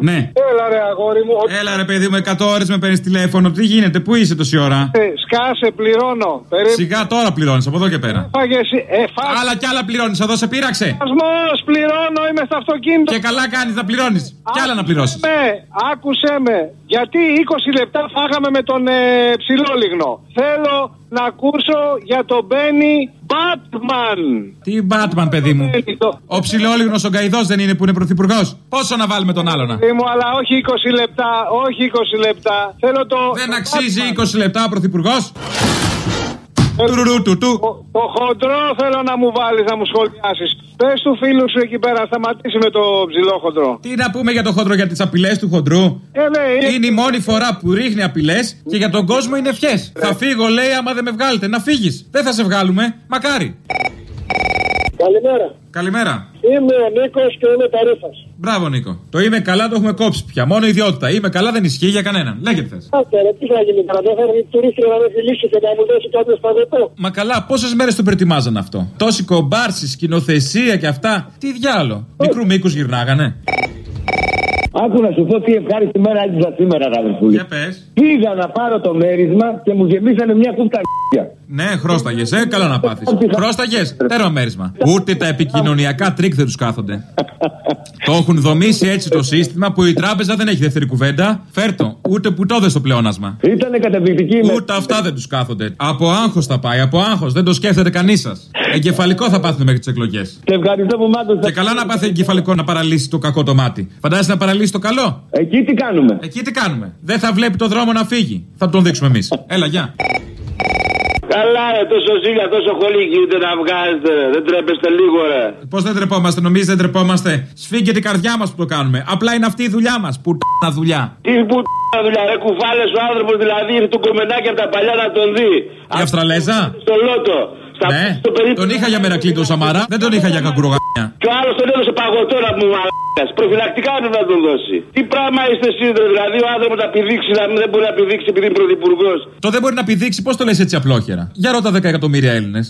Ναι. Έλα ρε αγόρι μου. Ο- Έλα ρε παιδί μου, 100 ώρες με παίρνεις τηλέφωνο. Τι γίνεται, πού είσαι τόση ώρα; Ε, Σκάσε, πληρώνω. Περίμενε. Σιγά τώρα πληρώνεις από εδώ και πέρα. Φάγες, ε, φάγες. Άλλα κι άλλα πληρώνεις, εδώ σε πείραξε. Ασμός, πληρώνω, είμαι στο αυτοκίνητο. Και καλά κάνεις να πληρώνεις. Κι άλλα να πληρώσεις. Ναι, άκουσέ με. Γιατί 20 λεπτά φάγαμε με τον ε, ψηλόλιγνο. Θέλω να ακούσω για τον Μπένι Batman. Τι Batman, παιδί μου. Μπένι, το- Ο ψηλόλιγνος ο Γκαϊδός δεν είναι που είναι πρωθυπουργός. Πόσο να βάλουμε τον άλλον. Παιδί μου, αλλά όχι 20 λεπτά, όχι 20 λεπτά. Θέλω το. Δεν το αξίζει Batman. 20 λεπτά ο πρωθυπουργός. Το, το χοντρό θέλω να μου βάλεις να μου σχολιάσεις. Πες του φίλου σου εκεί πέρα, σταματήσει με το ψηλό χοντρό. Τι να πούμε για το χοντρό, για τις απειλές του χοντρού; Ε, ναι, Είναι η μόνη φορά που ρίχνει απειλές και για τον κόσμο είναι ευχές. Θα φύγω, λέει, άμα δεν με βγάλετε. Να φύγεις. Δεν θα σε βγάλουμε. Μακάρι. Καλημέρα. Καλημέρα. Είμαι ο Νίκος και είμαι παρέφα. Μπράβο, Νίκο. Το είμαι καλά το έχουμε κόψει πια. Μόνο ιδιότητα. Είμαι καλά δεν ισχύει για κανέναν. Λέγε τι θες. Άτε, ρε, τι θα γίνει τώρα, δεν θα έρθει τουρίστρια να με φιλήσει και να μου δώσει κάποιος σπαγωτό. Μα καλά, πόσες μέρες το προετοιμάζαν αυτό; Τόση κομπάρση, σκηνοθεσία και αυτά. Τι διάλο. Μικρού μήκους γυρνάγανε. Άκου να σου πω τι ευχάριστη μέρα έζησα σήμερα, αδερφούλη. Για πες. Πήγα να πάρω το μέρισμα και μου γεμίσανε μια κούφτα Ναι, χρώσταγες, ε, καλά να πάθεις. Χρώσταγες, τέρμα μέρισμα. Ούτε τα επικοινωνιακά τρικ δεν τους κάθονται. το έχουν δομήσει έτσι το σύστημα που η τράπεζα δεν έχει δεύτερη κουβέντα. Φέρτο, ούτε που το στο πλεόνασμα. Ήτανε καταπληκτική ημέρα. Ούτε αυτά δεν τους κάθονται. Από άγχος θα πάει, από άγχος. Δεν το σκέφτεται κανείς σας. Εγκεφαλικό θα πάθουν μέχρι τις εκλογές. Σε ευχαριστώ που μ' άκουσες. Και καλά να πάθει εγκεφαλικό να παραλύσει το κακό το μάτι. Φαντάζεσαι να παραλύσει το καλό; Εκεί τι κάνουμε; Εκεί τι κάνουμε; Δεν θα βλέπει το δρόμο να φύγει. Θα τον δείξουμε εμείς. Έλα, γεια. Καλά, ρε, τόσο ζήλια, τόσο χολίκι, ούτε να βγάζετε. ρε. Δεν τρέπεστε λίγο, ρε. Πώς δεν τρεπόμαστε, νομίζετε δεν τρεπόμαστε; Σφίγγεται η καρδιά μας που το κάνουμε. Απλά είναι αυτή η δουλειά μας. Που να δουλειά. Τι που δουλειά, ρε, κουφάλε ο άνθρωπος δηλαδή, ήρθε το κομμενάκι από τα παλιά να τον δει. Η Αυστραλέζα; Στο λότο. Στα Ναι, στο περίπτωση. τον είχα για Μερακλήτο Σαμαρά, δεν τον είχα για κακουρογανιά. Και ο άλλος τον έδωσε παγωτό να μου μαλάκας. Προφυλακτικά έπρεπε να τον δώσει. Τι πράγμα είστε εσείς, ρε, δηλαδή ο άνθρωπος να πηδήξει, να μην δεν μπορεί να πηδήξει επειδή είναι πρωθυπουργός. Το δεν μπορεί να πηδήξει, πώς το λες έτσι απλόχερα; Για ρώτα 10 εκατομμύρια Έλληνες.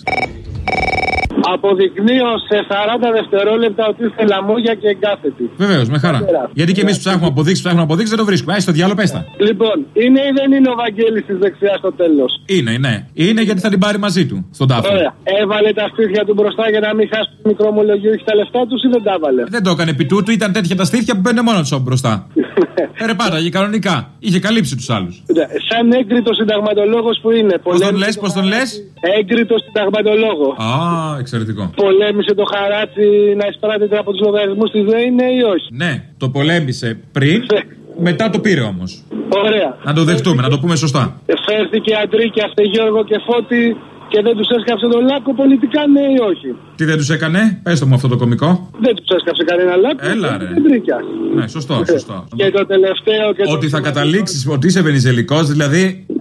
Αποδεικνύω σε 40 δευτερόλεπτα ότι είστε λαμόγια και εγκάθετοι. Βεβαίως, με χαρά. Γιατί και εμείς ψάχνουμε αποδείξεις, ψάχνουμε αποδείξεις, δεν το βρίσκουμε. Α, στο διάλογο πέστα. Λοιπόν, είναι ή δεν είναι ο Βαγγέλης της δεξιάς στο τέλος; Είναι, ναι. Είναι γιατί θα την πάρει μαζί του στον τάφο. Ωραία. Έβαλε τα στήθια του μπροστά για να μην χάσει το μικρό ομολογίο έχει τα λεφτά τους ή δεν τα έβαλε; Δεν το έκανε επί τούτου, ήταν τέτοια τα στήθια που μπαίνουν μόνο τους από μπροστά. Έρε πάταγε κανονικά. Είχε καλύψει τους άλλους. Ναι, Σαν έγκριτος συνταγματολόγος που είναι. Πώς τον λες, πώς τον λες; Έγκριτος συνταγματολόγος. Α, εξαιρετικό. Πολέμησε το χαράτσι να εισπράττεται από τους λογαριασμούς της ΔΕΗ, ναι ή όχι; Ναι, το πολέμησε πριν, μετά το πήρε όμως. Ωραία. Να το δεχτούμε, να το πούμε σωστά. Φέρθηκε αντρί και αυτή Γιώργο και Φώτη και δεν τους έσκαψε τον λάκκο πολιτικά, ναι ή όχι; Τι δεν τους έκανε, πες το μου αυτό το κωμικό. Δεν τους έσκαψε κανένα λάκκο. Έλα, ρε. Αντρίκια. Ναι, σωστό, σωστό. Και το τελευταίο και το Ότι θα καταλήξεις ότι είσαι βενιζελικός, δηλαδή Α, α,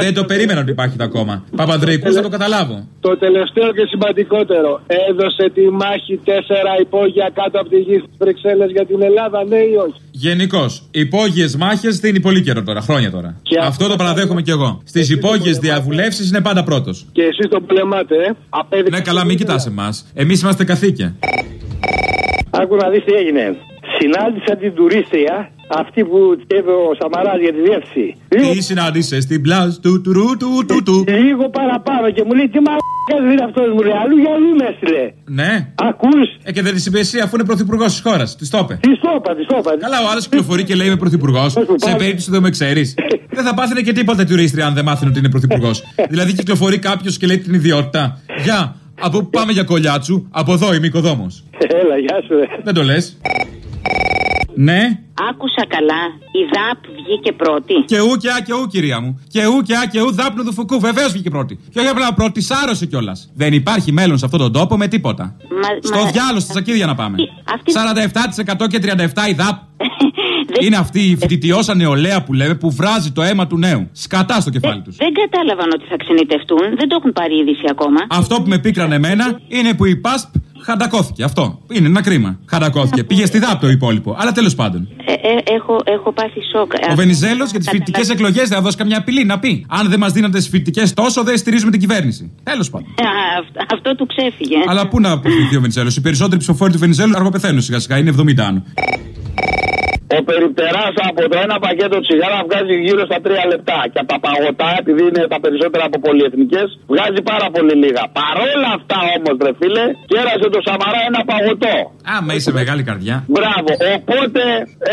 δεν το περίμενα ότι υπάρχει το ακόμα. Παπανδρέικου θα το καταλάβω. Το τελευταίο και σημαντικότερο. Έδωσε τη μάχη τέσσερα υπόγεια κάτω από τη γη στις Βρυξέλλες για την Ελλάδα, ναι ή όχι; Γενικώς, υπόγειες μάχες δίνει πολύ καιρό τώρα, χρόνια τώρα. Και Αυτό το παραδέχομαι κι εγώ. Στις υπόγειες διαβουλεύσεις είναι πάντα πρώτος. Και εσείς το πολεμάτε, ε; Απέδειξε Ναι, καλά, μην κοιτάς εμάς. Εμείς είμαστε καθήκια. Άκου να δεις τι έγινε. Συνάντησα την τουρίστρια, αυτή που τσέβε ο Σαμαράς για τη διεύθυνση. Λίγο, Τι συνάντησε στην πλάζ του του του του του του. λίγο παραπάνω και μου λέει τι μαλάκα είναι αυτός, μου λέει. Αλλού για αλλού με έστειλε. Ναι. Ακούς; Ε, και δεν της είπε εσύ αφού είναι πρωθυπουργός της χώρας. Της το είπε. Τι στο είπα, τι στο είπα. Καλά, ο άλλος κυκλοφορεί και λέει είμαι πρωθυπουργός. Σε περίπτωση που δεν με ξέρεις. Δεν θα πάθαινε και τίποτα η τουρίστρια αν δεν μάθαινε ότι είναι πρωθυπουργός. δηλαδή κυκλοφορεί κάποιος και λέει την ιδιότητα. Γεια, από πού πάμε για κολλιάτσου, από εδώ είμαι οικοδόμος. Έλα, γεια σου. ρε. Δεν το λες. Ναι. Άκουσα καλά. Η ΔΑΠ βγήκε πρώτη. Και ου και α και ου, κυρία μου. Και ου και α και ου, δάπνου του φουκού. Βεβαίως βγήκε πρώτη. Και όχι απλά πρώτη, σάρωσε κιόλας. Δεν υπάρχει μέλλον σε αυτόν τον τόπο με τίποτα. Μα- Στο μα- διάλογο, στα τσακίδια να πάμε. Αυτή- 47% και 37% η ΔΑΠ. Δεν- Είναι αυτή η φοιτητιώσα νεολαία που λέμε που βράζει το αίμα του νέου. Σκατά στο κεφάλι τους. Δεν κατάλαβαν ότι θα ξενιτευτούν. Δεν το έχουν πάρει είδηση ακόμα. Αυτό που με πίκρανε εμένα είναι που η ΠΑΣΠ χαντακώθηκε. Αυτό. Είναι ένα κρίμα. Χαντακώθηκε. Πήγε στη ΔΑΠ το υπόλοιπο. Αλλά τέλος πάντων. Ε, ε, έχω, έχω πάθει σοκ. Ο Βενιζέλος για τις φοιτητικές εκλογές δεν θα δώσει καμιά απειλή να πει. Αν δεν μας δίνατε τις φοιτητικές τόσο, δεν στηρίζουμε την κυβέρνηση. Τέλος πάντων. Αυτό του ξέφυγε. Αλλά πού να αποφυγθεί ο Βενιζέλος. Οι περισσότεροι ψηφοφόροι του Βενιζέλου αργοπεθαίνουν σιγά σιγά. Είναι 70 άνω. Ο περιπτεράς από το ένα πακέτο τσιγάρα βγάζει γύρω στα 3 λεπτά. Και από τα παγωτά, επειδή είναι τα περισσότερα από πολυεθνικές, βγάζει πάρα πολύ λίγα. Παρόλα αυτά όμως, ρε φίλε, κέρασε το Σαμαρά ένα παγωτό. Άμα είσαι μεγάλη καρδιά. Μπράβο. Οπότε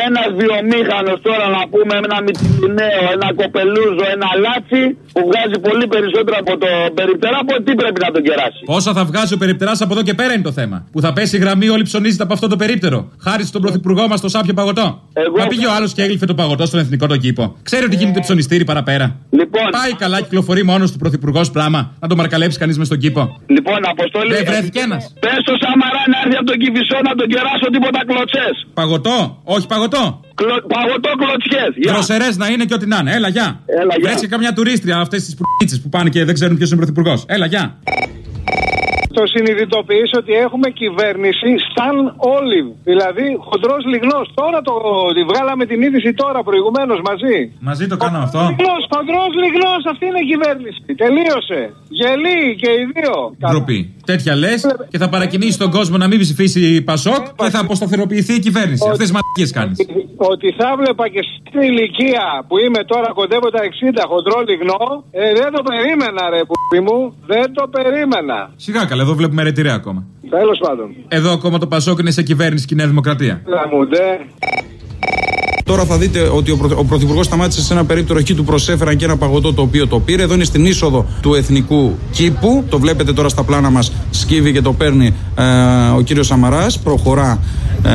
ένας βιομήχανος τώρα να πούμε ένα μυτιλινέο, ένα κοπελούζο, ένα λάτσι που βγάζει πολύ περισσότερο από το περιπτερά, από τι πρέπει να τον κεράσει; Πόσα θα βγάζει ο περιπτεράς από εδώ και πέρα είναι το θέμα. Που θα πέσει η γραμμή, όλοι ψωνίζετε από αυτό το περίπτερο. Χάρη στον πρωθυπουργό μας το σάπιο παγωτό. Εγώ- Μα πήγε ο άλλος και έγλειφε το παγωτό στον εθνικό τον κήπο. Ξέρει ότι γίνεται ψωνιστήρι παραπέρα. Λοιπόν, Πάει καλά, κυκλοφορεί μόνος του πρωθυπουργός πράγμα. Να το μαρκαλέψει κανείς μες στον κήπο. λοιπόν, αποστολή. Δεν βρέθηκε ένας. Πες στο Σαμαρά να έρθει από τον Κυφισό να τον κεράσω τίποτα κλωτσές. Παγωτό, όχι παγωτό. Κλω... Παγωτό κλωτσιές. Δροσερές να είναι και ό,τι να είναι. Έλα, γεια. Έλα, γεια. Βρέθηκε καμιά τουρίστρια αυτές τις πουρίτσε που πάνε και δεν ξέρουν ποιος είναι πρωθυπουργός. Έλα, γεια. Το συνειδητοποιήσω ότι έχουμε κυβέρνηση σαν όλιβ. Δηλαδή χοντρός λιγνός. Τώρα το τη βγάλαμε την είδηση τώρα προηγουμένως μαζί. Μαζί το κάναμε αυτό. Λιγνός, χοντρός λιγνός. Αυτή είναι η κυβέρνηση. Τελείωσε. Γελί και οι δύο. Ντροπή. Τέτοια λες και θα παρακινήσει τον κόσμο να μην ψηφίσει Πασόκ και θα αποσταθεροποιηθεί η κυβέρνηση. Αυτές τις μαλακίες κάνεις. Ότι θα βλέπα και στην ηλικία που είμαι τώρα κοντεύω τα 60 χοντρό λιγνό, ε, δεν το περίμενα ρε που μου. Δεν το περίμενα. Σιγά καλά, εδώ βλέπουμε ρετηρέα ακόμα. Τέλος πάντων. Εδώ ακόμα το Πασόκ είναι σε κυβέρνηση και η Νέα Δημοκρατία. Λαμούντε. Τώρα θα δείτε ότι ο, πρω- ο Πρωθυπουργός σταμάτησε σε ένα περίπτερο εκεί, του προσέφεραν και ένα παγωτό το οποίο το πήρε. Εδώ είναι στην είσοδο του Εθνικού Κήπου. Το βλέπετε τώρα στα πλάνα μας. Σκύβει και το παίρνει ε, ο κύριος Σαμαράς. Προχωρά ε,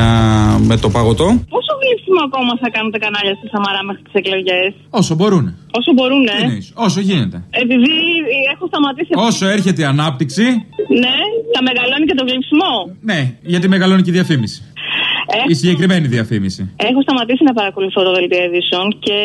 με το παγωτό. Πόσο γλύψιμο ακόμα θα κάνουν τα κανάλια στη Σαμαρά μέχρι τις εκλογές; Όσο μπορούν. Όσο μπορούν, Τι εννοείς, Όσο γίνεται. Επειδή έχω σταματήσει. Όσο έρχεται η ανάπτυξη, Ναι, θα μεγαλώνει και το γλύψιμο. ναι, γιατί μεγαλώνει και η διαφήμιση. Έχω, Η συγκεκριμένη διαφήμιση. έχω σταματήσει να παρακολουθώ το δελτίο ειδήσεων και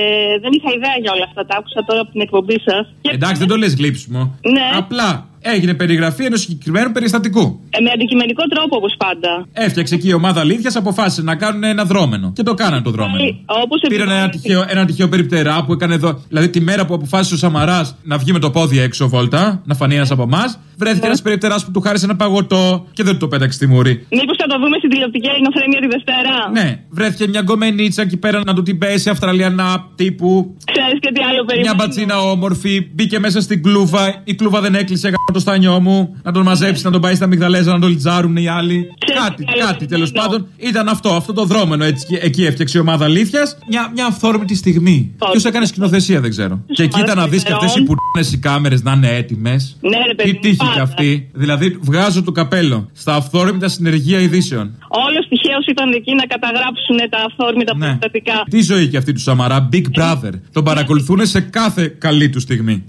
δεν είχα ιδέα για όλα αυτά. Τα άκουσα τώρα από την εκπομπή σας. Εντάξει, δεν το λες γλύψιμο. Ναι. Απλά έγινε περιγραφή ενός συγκεκριμένου περιστατικού. με αντικειμενικό τρόπο, όπως πάντα. Έφτιαξε εκεί η ομάδα αλήθειας, αποφάσισε να κάνουν ένα δρόμενο. Και το κάνανε το δρόμενο. Όπως Πήραν ένα επιβάλλεται. τυχαίο, ένα τυχαίο περιπτερά που έκανε εδώ. Δηλαδή τη μέρα που αποφάσισε ο Σαμαράς να βγει με το πόδι έξω βόλτα, να φανεί ένας από εμάς, βρέθηκε ένας περιπτεράς που του χάρισε ένα παγωτό και δεν του το πέταξε στη μούρη. Μήπως θα το δούμε στην τηλεοπτική ελληνοφρένεια τη Δευτέρα; Ναι, βρέθηκε μια γκομενίτσα εκεί πέρα να του την πέσει Αυστραλιανά τύπου. Ξέρεις και τι άλλο Μια περιμένει. μπατσίνα όμορφη, μπήκε μέσα στην κλούβα. Η κλούβα δεν έκλεισε, έκανα το στάνιό μου. Να τον μαζέψει, να τον πάει στα μυγδαλέζα, να τον λιτζάρουν οι άλλοι. Ξέρεις κάτι, τι άλλο κάτι τέλος περιμένω. πάντων. Ήταν αυτό, αυτό το δρόμενο έτσι. και Εκεί έφτιαξε η ομάδα αλήθειας. Μια, μια αυθόρμητη στιγμή. Όχι. Ποιος έκανε σκηνοθεσία, δεν ξέρω. Και κοίτα να δεις και αυτές οι πουρνέ οι κάμερες να είναι έτοιμες. Ναι, ρε παιδί. Τι τύχη κι πάντα. αυτή. Δηλαδή, βγάζω το καπέλο στα αυθόρμητα συνεργεία ειδήσεων. Όλος τυχαίως ήταν εκεί να καταγράψουν τα αυθόρμητα Ναι. περιστατικά. Τι ζωή και αυτή του Σαμαρά, Big Brother. Τον παρακολουθούν σε κάθε καλή του στιγμή.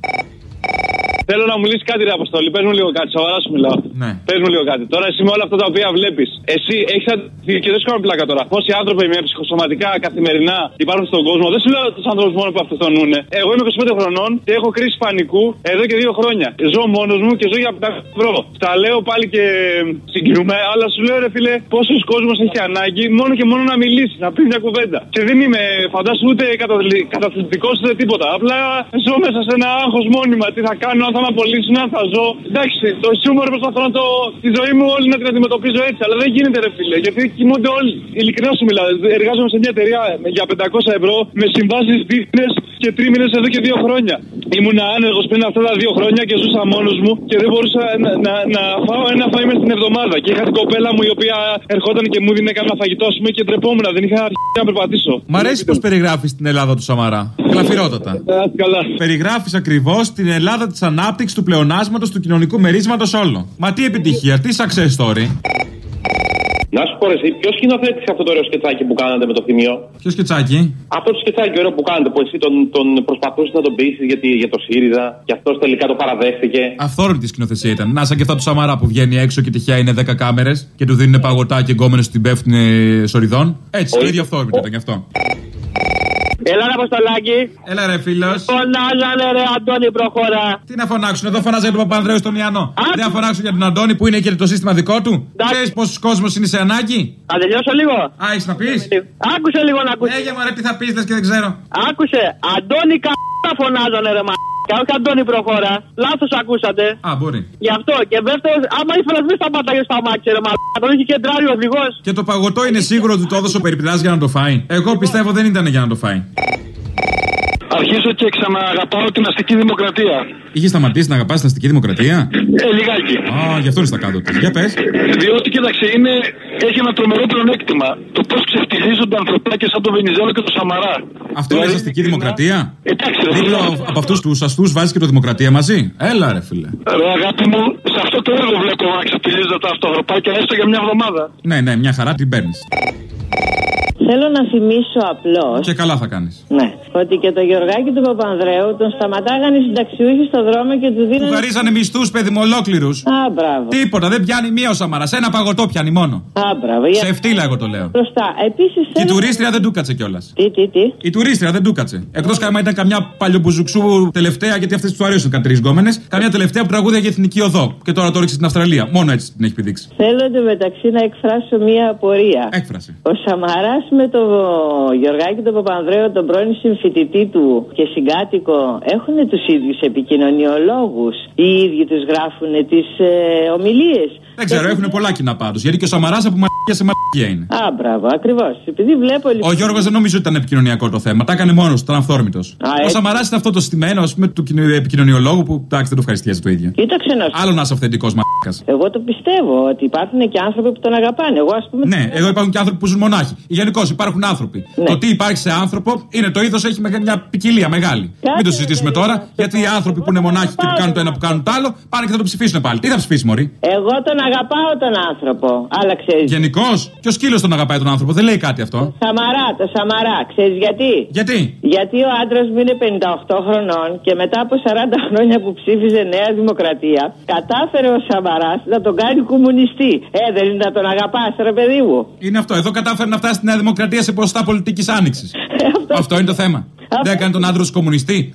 Θέλω να μου λύσεις κάτι, ρε Αποστολή. Πες μου λίγο κάτι, σοβαρά σου μιλάω. Ναι. Πες μου λίγο κάτι. Τώρα εσύ με όλα αυτά τα οποία βλέπεις, εσύ έχεις αντιληφθεί και δεν σου κάνω πλάκα τώρα. Πόσοι άνθρωποι με ψυχοσωματικά καθημερινά υπάρχουν στον κόσμο. Δεν σου λέω τους άνθρωπου μόνο που αυτοκτονούν. Εγώ είμαι 25 χρονών και έχω κρίση πανικού εδώ και δύο χρόνια. Ζω μόνος μου και ζω για 500 ευρώ. Τα λέω πάλι και συγκινούμε, αλλά σου λέω ρε φίλε, πόσος κόσμος έχει ανάγκη μόνο και μόνο να μιλήσει, να πει μια κουβέντα. Και δεν είμαι, φαντάσου ούτε καταθλιπτικός ούτε τίποτα. Απλά ζω μέσα σε ένα άγχος μόνιμα. Τι θα κάνω, αν θα με απολύσουν, αν θα ζω. Εντάξει, το χιούμορ προσπαθώ να το. τη ζωή μου όλη να την αντιμετωπίζω έτσι. Αλλά δεν γίνεται, ρε φίλε. Γιατί κοιμούνται όλοι. Ειλικρινά σου μιλάω. Εργάζομαι σε μια εταιρεία για 500 ευρώ με συμβάσεις δίθνε και τρίμηνες εδώ και δύο χρόνια. Ήμουν άνεργος πριν αυτά τα δύο χρόνια και ζούσα μόνος μου και δεν μπορούσα να, να, να φάω ένα φάι μες στην εβδομάδα. Και είχα την κοπέλα μου η οποία ερχόταν και μου δίνει κανένα φαγητό, ας πούμε, και τρεπόμουν. Δεν είχα αρχίσει να περπατήσω. Μ' αρέσει πώ περιγράφεις την Ελλάδα του Σαμαρά. Γλαφυρότατα. Ε, ας καλά. Περιγράφεις ακριβώς την Ελλάδα της ανάπτυξη, του πλεονάσματος, του κοινωνικού μερίσματος όλο. Μα τι επιτυχία, τι success story. Να σου πω ρε, εσύ, ποιος σκηνοθέτησε αυτό το ωραίο σκετσάκι που κάνατε με το θυμίο; Ποιο σκετσάκι; Αυτό το σκετσάκι ωραίο που κάνατε, που εσύ τον, τον προσπαθούσες να τον πείσεις για, τη- για το ΣΥΡΙΖΑ και αυτός τελικά το παραδέχτηκε. Αυθόρμητη σκηνοθεσία ήταν. Να σαν και αυτά του Σαμαρά που βγαίνει έξω και τυχαία είναι 10 κάμερες και του δίνουν παγωτά και γκόμενε του την πέφτουν σοριδών. Έτσι, το Όχι. ίδιο αυθόρμητο ήταν γι' αυτό. Έλα ρε Αποστολάκη. Έλα ρε φίλος. Φωνάζανε ρε Αντώνη προχώρα. Τι να φωνάξουν, εδώ φωνάζα για τον Παπανδρέου στον Ιαννό. Δεν θα φωνάξουν για τον Αντώνη που είναι και το σύστημα δικό του. Εντάξει. Ξέρεις πόσος κόσμος είναι σε ανάγκη; Θα τελειώσω λίγο. Α, έχεις να πεις; Άκουσε λίγο να ακούσεις. Λέγε μου ρε τι θα πεις, λες και δεν ξέρω. Άκουσε. Αντώνη κα... φωνάζανε ρε μα. Και όχι Αντώνη προχώρα. Λάθος ακούσατε. Α, μπορεί. Γι' αυτό. Και δεύτερος, άμα ήθελα μην σταματάγε στα μάτια, ρε μαλάκα. Τον είχε κεντράρει ο οδηγός. Και το παγωτό είναι σίγουρο ότι το έδωσε ο περιπτά για να το φάει. Εγώ πιστεύω δεν ήταν για να το φάει. Αρχίζω και ξανααγαπάω την αστική δημοκρατία. Είχες σταματήσει να αγαπάς την αστική δημοκρατία; Ε, λιγάκι. Α, γι' αυτό είναι στα κάτω της. Για πες. Διότι, κοίταξε, είναι, έχει ένα τρομερό πλεονέκτημα. Το πώς ξεφτιλίζονται ανθρωπάκια σαν τον Βενιζέλο και τον Σαμαρά. Αυτό είναι αστική δημοκρατία; Εντάξει, ρε Δίπλα φίλε. από αυτούς τους αστούς βάζεις και το δημοκρατία μαζί; Έλα, ρε φίλε. Ρε αγάπη μου, σε αυτό το έργο βλέπω να ξεφτιλίζονται τα αυτοανθρωπάκια έστω για μια εβδομάδα. Ναι, ναι, μια χαρά την παίρνεις. Θέλω να θυμίσω απλώς. Και καλά θα κάνεις. Ναι. Ότι και το Γεωργάκη του Παπανδρέου τον σταματάγανε οι συνταξιούχοι στο δρόμο και του Του δίνανε. χαρίζανε μισθούς, παιδί μου, ολόκληρους. Α, μπράβο. Τίποτα, δεν πιάνει μία ο Σαμαράς. Ένα παγωτό πιάνει μόνο. Α, μπράβο. Για- Σε φτύλα, εγώ το λέω. Μπροστά. Επίσης Και η θέλω. τουρίστρια δεν του κάτσε κιόλας. Τι, τι, τι; Η τουρίστρια δεν του κάτσε. Εκτός κάμα ήταν καμιά παλιομπουζουξού τελευταία, γιατί αυτές του αρέσουν κάτι τρεις γκόμενες. Καμιά τελευταία που τραγούδια για εθνική οδό. Και τώρα το ρίξεις στην Αυστραλία. Μόνο έτσι την έχει πηδήξει. Θέλω εντωμεταξύ να εκφράσω μία απορία. Έκφραση. Ο Σαμαράς με το Γεωργάκη τον Παπανδρέου, τον πρώην συμφοιτητή του και συγκάτοικο, έχουν τους ίδιους επικοινωνιολόγους. Οι ίδιοι τους γράφουν τις ε, ομιλίες; Δεν ξέρω, έχουν πολλά κοινά πάντως. Γιατί και ο Σαμαράς από μαγεία σε μαγεία είναι. Α, μπράβο, ακριβώς. Επειδή βλέπω λοιπόν. Ο Γιώργος δεν νομίζω ότι ήταν επικοινωνιακό το θέμα. Τα έκανε μόνος του, ήταν αυθόρμητος. Ο έτσι. Σαμαράς είναι αυτό το στημένο, ας πούμε, του κοινο- επικοινωνιολόγου που εντάξει δεν το ευχαριστιάζει το ίδιο. Κοίταξε να σου Άλλο να είσαι αυθεντικός μαγεία. Εγώ το πιστεύω ότι υπάρχουν και άνθρωποι που τον αγαπάνε. Εγώ, ας πούμε. Ναι, εδώ υπάρχουν και άνθρωποι που ζουν μονάχοι. Γενικώς υπάρχουν άνθρωποι. Ναι. Το τι υπάρχει σε άνθρωπο είναι το είδος, έχει μεγα- μια ποικιλία μεγάλη. Μην το συζητήσουμε τώρα, γιατί οι άνθρωποι που είναι μονάχοι και που κάνουν το ένα που κάνουν το άλλο, πάνε και θα το ψηφίσουν πάλι. Τι θα ψηφίσει, Μωρή; Εγώ τον αγαπάω τον άνθρωπο. Αλλά ξέρει. Γενικώς, και ο σκύλος τον αγαπάει τον άνθρωπο, δεν λέει κάτι αυτό. Σαμαρά, το Σαμαρά. Ξέρεις γιατί; Γιατί; Γιατί ο άντρας μου είναι 58 χρονών και μετά από 40 χρόνια που ψήφιζε Νέα Δημοκρατία, κατάφερε ο Σαμαράς να τον κάνει κομμουνιστή. Ε, δεν είναι να τον αγαπάς, ρε παιδί μου. Είναι αυτό. Εδώ κατάφερε να φτάσει στη Νέα Δημοκρατία σε ποσοστά πολιτικής άνοιξης. αυτό είναι το θέμα. Δεν έκανε τον άντρα σου κομμουνιστή.